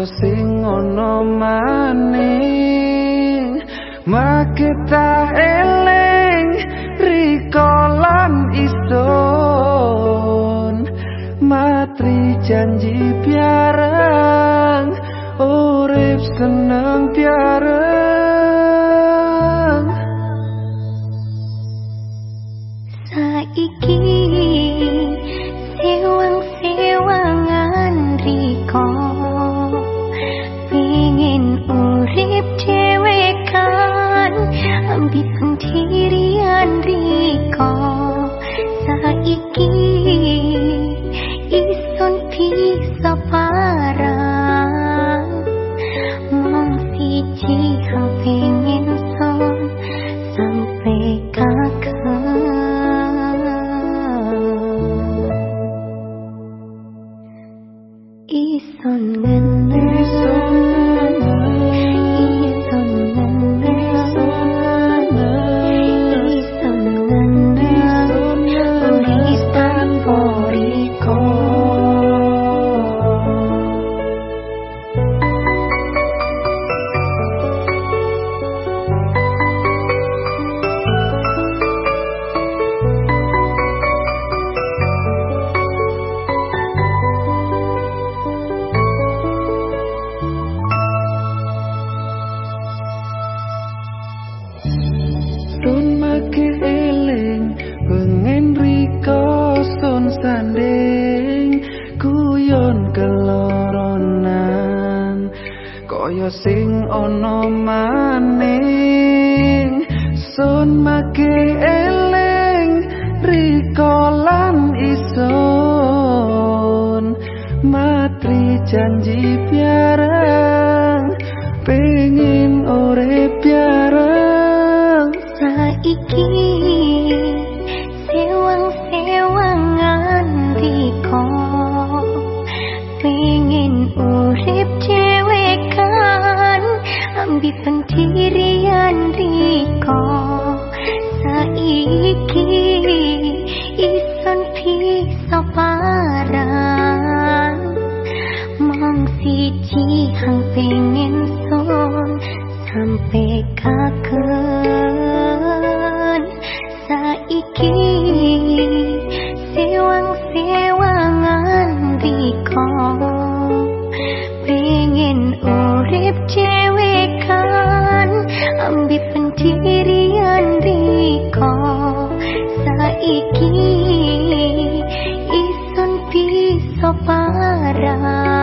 kaya sing ana maning. Makita eling rikolan ison. Matri janji biarang urip seneng biarang ison ngene ison ngene sing ana maning. Sun make eling riko lan ison. Matri janji biarang pengen urip biarang saiki siji hang pengen son sampai kaken saiki sewang sewangan riko pengen urip dhewe kan ambil pendirian riko. Saiki ison bisa parang